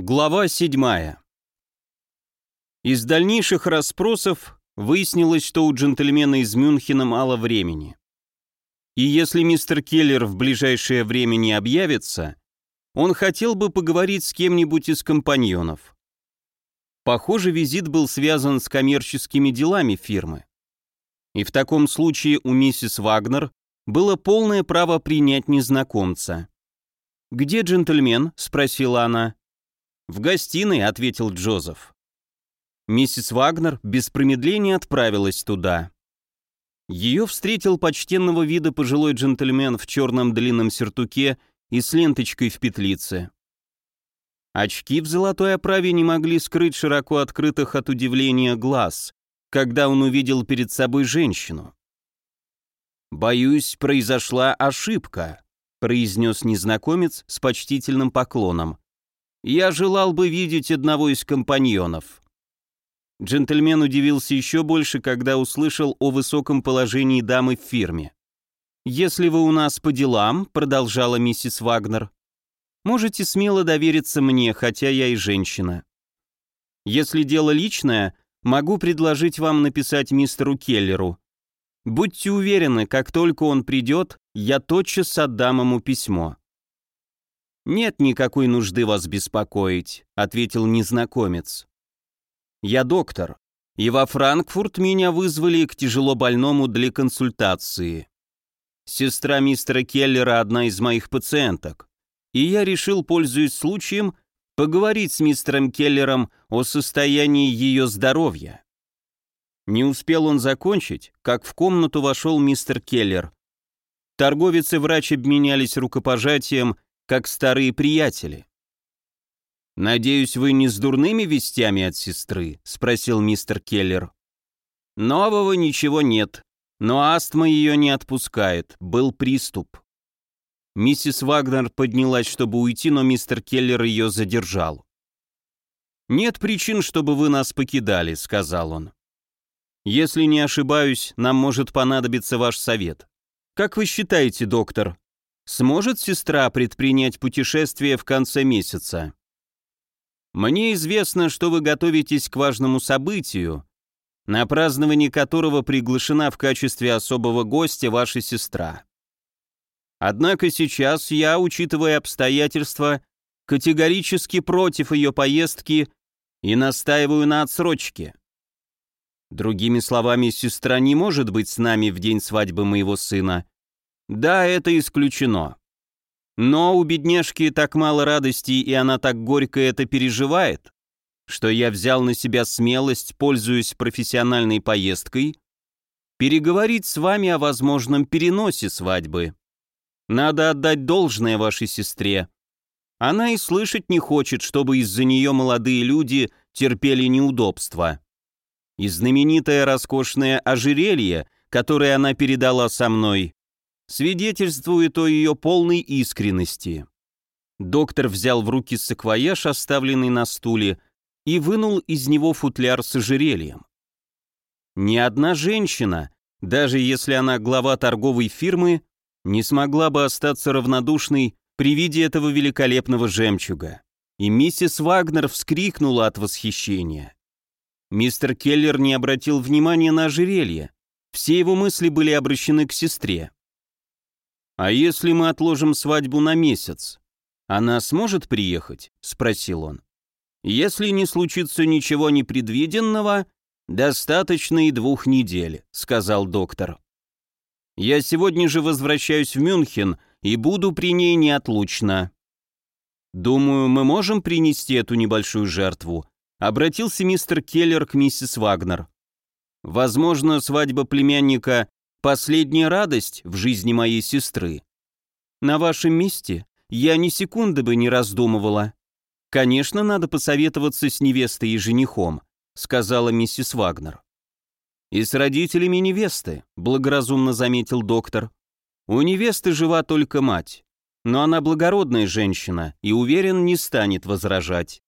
Глава 7. Из дальнейших расспросов выяснилось, что у джентльмена из Мюнхена мало времени. И если мистер Келлер в ближайшее время не объявится, он хотел бы поговорить с кем-нибудь из компаньонов. Похоже, визит был связан с коммерческими делами фирмы. И в таком случае у миссис Вагнер было полное право принять незнакомца. «Где джентльмен?» — спросила она. «В гостиной», — ответил Джозеф. Миссис Вагнер без промедления отправилась туда. Ее встретил почтенного вида пожилой джентльмен в черном длинном сюртуке и с ленточкой в петлице. Очки в золотой оправе не могли скрыть широко открытых от удивления глаз, когда он увидел перед собой женщину. «Боюсь, произошла ошибка», — произнес незнакомец с почтительным поклоном. Я желал бы видеть одного из компаньонов». Джентльмен удивился еще больше, когда услышал о высоком положении дамы в фирме. «Если вы у нас по делам», — продолжала миссис Вагнер, «можете смело довериться мне, хотя я и женщина. Если дело личное, могу предложить вам написать мистеру Келлеру. Будьте уверены, как только он придет, я тотчас отдам ему письмо. «Нет никакой нужды вас беспокоить», — ответил незнакомец. «Я доктор, и во Франкфурт меня вызвали к тяжелобольному для консультации. Сестра мистера Келлера одна из моих пациенток, и я решил, пользуясь случаем, поговорить с мистером Келлером о состоянии ее здоровья». Не успел он закончить, как в комнату вошел мистер Келлер. Торговец и врач обменялись рукопожатием, как старые приятели. «Надеюсь, вы не с дурными вестями от сестры?» — спросил мистер Келлер. «Нового ничего нет, но астма ее не отпускает, был приступ». Миссис Вагнер поднялась, чтобы уйти, но мистер Келлер ее задержал. «Нет причин, чтобы вы нас покидали», — сказал он. «Если не ошибаюсь, нам может понадобиться ваш совет. Как вы считаете, доктор, Сможет сестра предпринять путешествие в конце месяца? Мне известно, что вы готовитесь к важному событию, на празднование которого приглашена в качестве особого гостя ваша сестра. Однако сейчас я, учитывая обстоятельства, категорически против ее поездки и настаиваю на отсрочке. Другими словами, сестра не может быть с нами в день свадьбы моего сына, да, это исключено. Но у бедняжки так мало радости, и она так горько это переживает, что я взял на себя смелость, пользуясь профессиональной поездкой, переговорить с вами о возможном переносе свадьбы. Надо отдать должное вашей сестре. Она и слышать не хочет, чтобы из-за нее молодые люди терпели неудобства. И знаменитое роскошное ожерелье, которое она передала со мной, свидетельствует о ее полной искренности. Доктор взял в руки саквояж, оставленный на стуле, и вынул из него футляр с ожерельем. Ни одна женщина, даже если она глава торговой фирмы, не смогла бы остаться равнодушной при виде этого великолепного жемчуга. И миссис Вагнер вскрикнула от восхищения. Мистер Келлер не обратил внимания на ожерелье. Все его мысли были обращены к сестре. «А если мы отложим свадьбу на месяц? Она сможет приехать?» — спросил он. «Если не случится ничего непредвиденного, достаточно и двух недель», — сказал доктор. «Я сегодня же возвращаюсь в Мюнхен и буду при ней неотлучно». «Думаю, мы можем принести эту небольшую жертву», — обратился мистер Келлер к миссис Вагнер. «Возможно, свадьба племянника Последняя радость в жизни моей сестры. На вашем месте я ни секунды бы не раздумывала. Конечно, надо посоветоваться с невестой и женихом, сказала миссис Вагнер. И с родителями невесты, благоразумно заметил доктор. У невесты жива только мать, но она благородная женщина и, уверен, не станет возражать.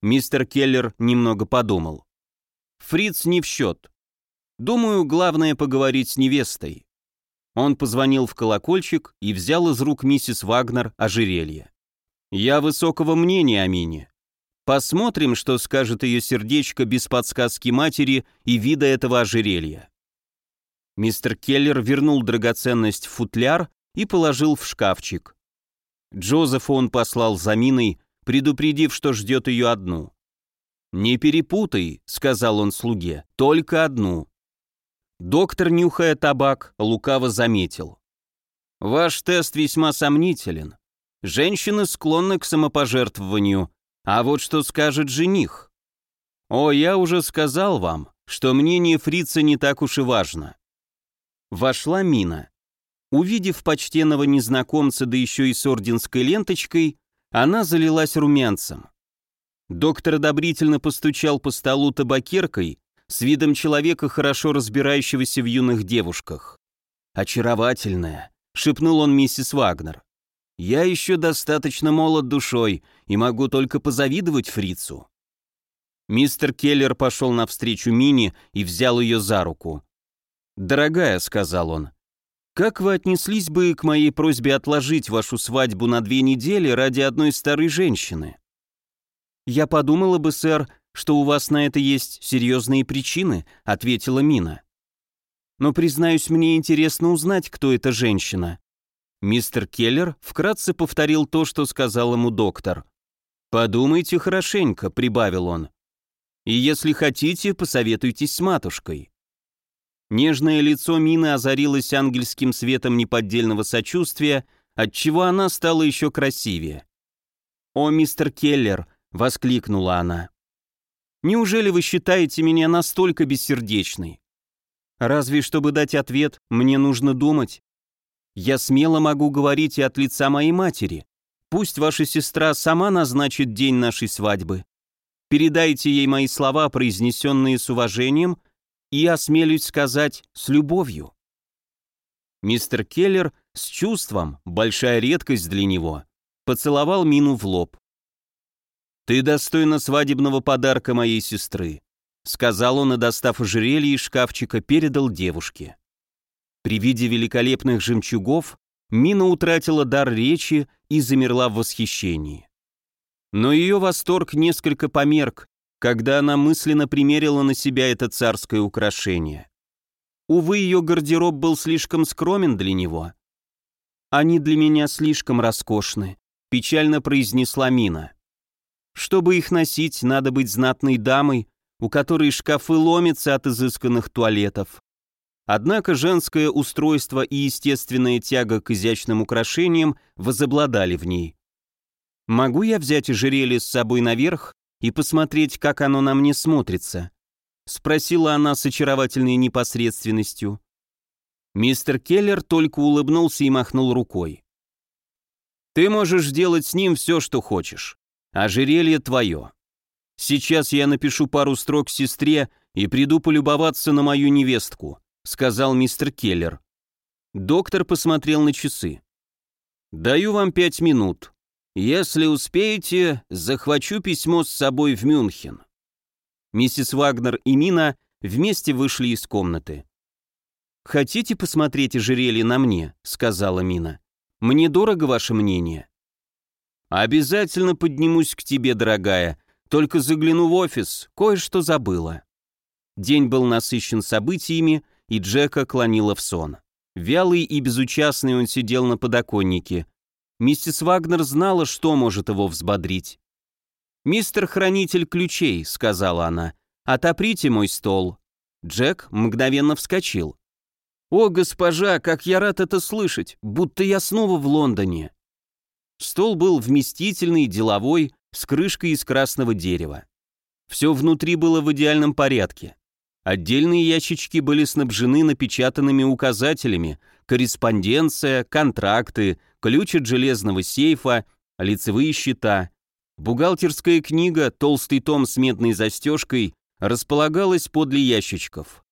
Мистер Келлер немного подумал. Фриц не в счет. Думаю, главное поговорить с невестой. Он позвонил в колокольчик и взял из рук миссис Вагнер ожерелье. «Я высокого мнения о Мине. Посмотрим, что скажет ее сердечко без подсказки матери и вида этого ожерелья. Мистер Келлер вернул драгоценность в футляр и положил в шкафчик. Джозефа он послал за Миной, предупредив, что ждет ее одну. «Не перепутай», — сказал он слуге, — «только одну». Доктор, нюхая табак, лукаво заметил. «Ваш тест весьма сомнителен. Женщины склонны к самопожертвованию, а вот что скажет жених? О, я уже сказал вам, что мнение фрица не так уж и важно». Вошла Мина. Увидев почтенного незнакомца, да еще и с орденской ленточкой, она залилась румянцем. Доктор одобрительно постучал по столу табакеркой с видом человека, хорошо разбирающегося в юных девушках. «Очаровательная», — шепнул он миссис Вагнер. «Я еще достаточно молод душой и могу только позавидовать фрицу». Мистер Келлер пошел навстречу Мини и взял ее за руку. «Дорогая», — сказал он, — «как вы отнеслись бы к моей просьбе отложить вашу свадьбу на две недели ради одной старой женщины?» «Я подумала бы, сэр, что у вас на это есть серьезные причины», — ответила Мина. «Но, признаюсь, мне интересно узнать, кто эта женщина». Мистер Келлер вкратце повторил то, что сказал ему доктор. «Подумайте хорошенько», — прибавил он. «И если хотите, посоветуйтесь с матушкой». Нежное лицо Мины озарилось ангельским светом неподдельного сочувствия, отчего она стала еще красивее. «О, мистер Келлер», — воскликнула она. «Неужели вы считаете меня настолько бессердечной? Разве, чтобы дать ответ, мне нужно думать? Я смело могу говорить и от лица моей матери. Пусть ваша сестра сама назначит день нашей свадьбы. Передайте ей мои слова, произнесенные с уважением, и, осмелюсь сказать, с любовью». Мистер Келлер с чувством, большая редкость для него, поцеловал Мину в лоб. «Ты достойна свадебного подарка моей сестры», сказал он и, достав ожерелье из шкафчика, передал девушке. При виде великолепных жемчугов Мина утратила дар речи и замерла в восхищении. Но ее восторг несколько померк, когда она мысленно примерила на себя это царское украшение. Увы, ее гардероб был слишком скромен для него. «Они для меня слишком роскошны», — печально произнесла Мина. Чтобы их носить, надо быть знатной дамой, у которой шкафы ломятся от изысканных туалетов. Однако женское устройство и естественная тяга к изящным украшениям возобладали в ней. «Могу я взять ожерелье с собой наверх и посмотреть, как оно на мне смотрится?» Спросила она с очаровательной непосредственностью. Мистер Келлер только улыбнулся и махнул рукой. «Ты можешь делать с ним все, что хочешь. Ожерелье твое. Сейчас я напишу пару строк сестре и приду полюбоваться на мою невестку», сказал мистер Келлер. Доктор посмотрел на часы. «Даю вам пять минут. Если успеете, захвачу письмо с собой в Мюнхен». Миссис Вагнер и Мина вместе вышли из комнаты. «Хотите посмотреть ожерелье на мне?» — сказала Мина. «Мне дорого ваше мнение». «Обязательно поднимусь к тебе, дорогая. Только загляну в офис, кое-что забыла». День был насыщен событиями, и Джека клонила в сон. Вялый и безучастный он сидел на подоконнике. Миссис Вагнер знала, что может его взбодрить. «Мистер Хранитель ключей», — сказала она, — «отоприте мой стол». Джек мгновенно вскочил. «О, госпожа, как я рад это слышать, будто я снова в Лондоне». Стол был вместительный, деловой, с крышкой из красного дерева. Все внутри было в идеальном порядке. Отдельные ящички были снабжены напечатанными указателями, корреспонденция, контракты, ключ от железного сейфа, лицевые счета. Бухгалтерская книга, толстый том с медной застежкой, располагалась подле ящичков.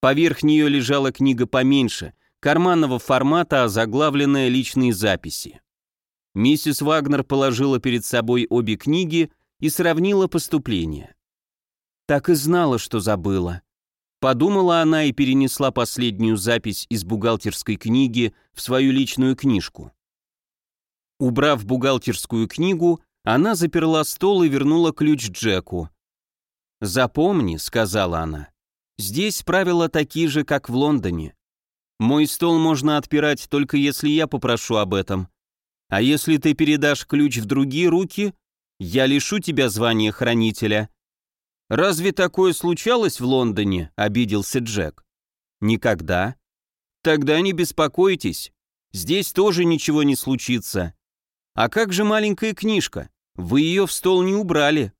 Поверх нее лежала книга поменьше, карманного формата, озаглавленная «Личные записи». Миссис Вагнер положила перед собой обе книги и сравнила поступления. Так и знала, что забыла. Подумала она и перенесла последнюю запись из бухгалтерской книги в свою личную книжку. Убрав бухгалтерскую книгу, Она заперла стол и вернула ключ Джеку. «Запомни», — сказала она, — «здесь правила такие же, как в Лондоне. Мой стол можно отпирать только если я попрошу об этом. А если ты передашь ключ в другие руки, я лишу тебя звания хранителя». «Разве такое случалось в Лондоне?» — обиделся Джек. «Никогда». «Тогда не беспокойтесь. Здесь тоже ничего не случится. А как же маленькая книжка? Вы ее в стол не убрали».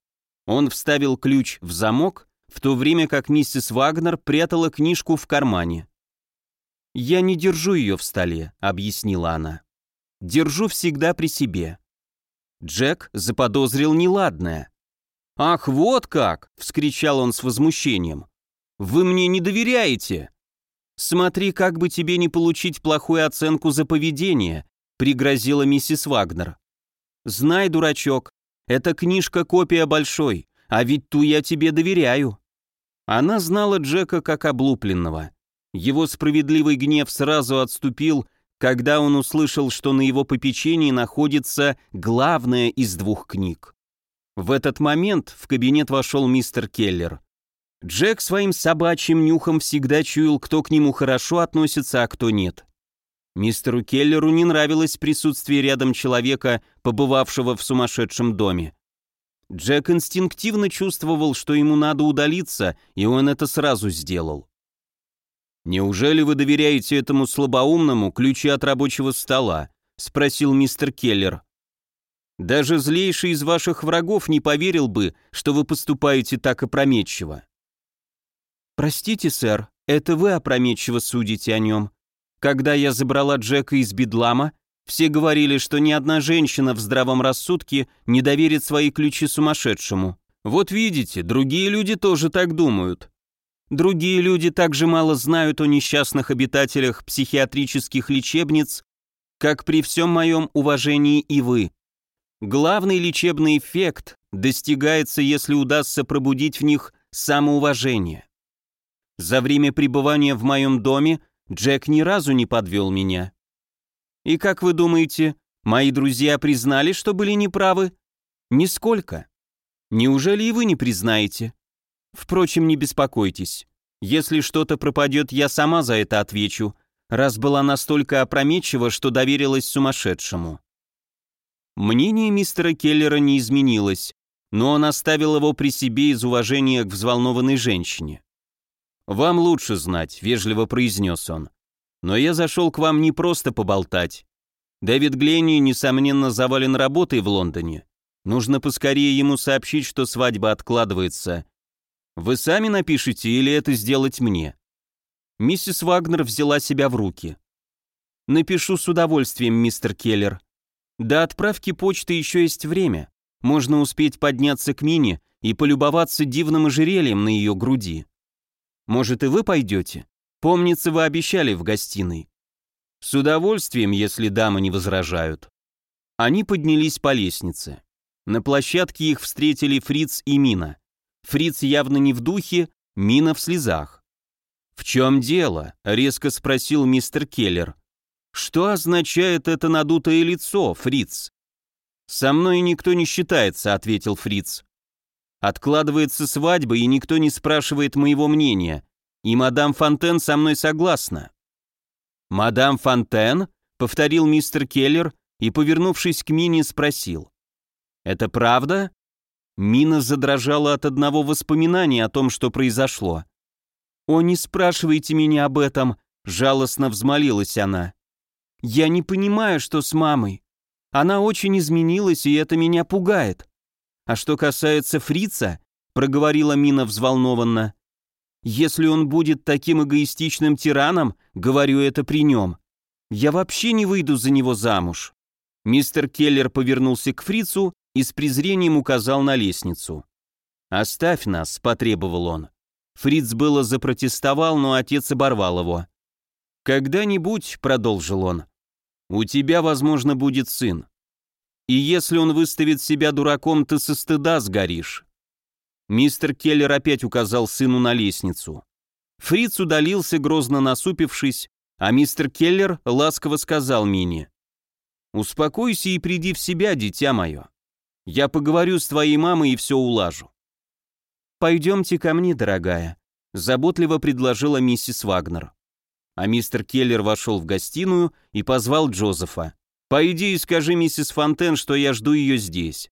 Он вставил ключ в замок, в то время как миссис Вагнер прятала книжку в кармане. «Я не держу ее в столе», — объяснила она. «Держу всегда при себе». Джек заподозрил неладное. «Ах, вот как!» — вскричал он с возмущением. «Вы мне не доверяете!» «Смотри, как бы тебе не получить плохую оценку за поведение», — пригрозила миссис Вагнер. «Знай, дурачок, эта книжка копия большой, а ведь ту я тебе доверяю». Она знала Джека как облупленного. Его справедливый гнев сразу отступил, когда он услышал, что на его попечении находится главная из двух книг. В этот момент в кабинет вошел мистер Келлер. Джек своим собачьим нюхом всегда чуял, кто к нему хорошо относится, а кто нет. Мистеру Келлеру не нравилось присутствие рядом человека, побывавшего в сумасшедшем доме. Джек инстинктивно чувствовал, что ему надо удалиться, и он это сразу сделал. «Неужели вы доверяете этому слабоумному ключи от рабочего стола?» — спросил мистер Келлер. «Даже злейший из ваших врагов не поверил бы, что вы поступаете так опрометчиво». «Простите, сэр, это вы опрометчиво судите о нем. Когда я забрала Джека из Бедлама, все говорили, что ни одна женщина в здравом рассудке не доверит свои ключи сумасшедшему. Вот видите, другие люди тоже так думают. Другие люди также мало знают о несчастных обитателях психиатрических лечебниц, как при всем моем уважении и вы. Главный лечебный эффект достигается, если удастся пробудить в них самоуважение. За время пребывания в моем доме Джек ни разу не подвел меня. И как вы думаете, мои друзья признали, что были неправы? Нисколько. Неужели и вы не признаете? Впрочем, не беспокойтесь. Если что-то пропадет, я сама за это отвечу, раз была настолько опрометчива, что доверилась сумасшедшему. Мнение мистера Келлера не изменилось, но он оставил его при себе из уважения к взволнованной женщине. «Вам лучше знать», — вежливо произнес он. «Но я зашел к вам не просто поболтать. Дэвид Гленни, несомненно, завален работой в Лондоне. Нужно поскорее ему сообщить, что свадьба откладывается, вы сами напишите или это сделать мне?» Миссис Вагнер взяла себя в руки. «Напишу с удовольствием, мистер Келлер. До отправки почты еще есть время. Можно успеть подняться к Мине и полюбоваться дивным ожерельем на ее груди. Может, и вы пойдете? Помнится, вы обещали в гостиной. С удовольствием, если дамы не возражают». Они поднялись по лестнице. На площадке их встретили Фриц и Мина. Фриц явно не в духе, Мина в слезах. «В чем дело?» — резко спросил мистер Келлер. «Что означает это надутое лицо, Фриц?» «Со мной никто не считается», — ответил Фриц. «Откладывается свадьба, и никто не спрашивает моего мнения, и мадам Фонтен со мной согласна». «Мадам Фонтен?» — повторил мистер Келлер и, повернувшись к Мине, спросил. «Это правда?» Мина задрожала от одного воспоминания о том, что произошло. «О, не спрашивайте меня об этом», — жалостно взмолилась она. «Я не понимаю, что с мамой. Она очень изменилась, и это меня пугает. А что касается фрица, проговорила Мина взволнованно, если он будет таким эгоистичным тираном, говорю это при нем, я вообще не выйду за него замуж». Мистер Келлер повернулся к фрицу и с презрением указал на лестницу. «Оставь нас», — потребовал он. Фриц было запротестовал, но отец оборвал его. «Когда-нибудь», — продолжил он, — «у тебя, возможно, будет сын. И если он выставит себя дураком, ты со стыда сгоришь». Мистер Келлер опять указал сыну на лестницу. Фриц удалился, грозно насупившись, а мистер Келлер ласково сказал Мине. «Успокойся и приди в себя, дитя мое. Я поговорю с твоей мамой и все улажу». «Пойдемте ко мне, дорогая», — заботливо предложила миссис Вагнер. А мистер Келлер вошел в гостиную и позвал Джозефа. «Пойди и скажи миссис Фонтен, что я жду ее здесь.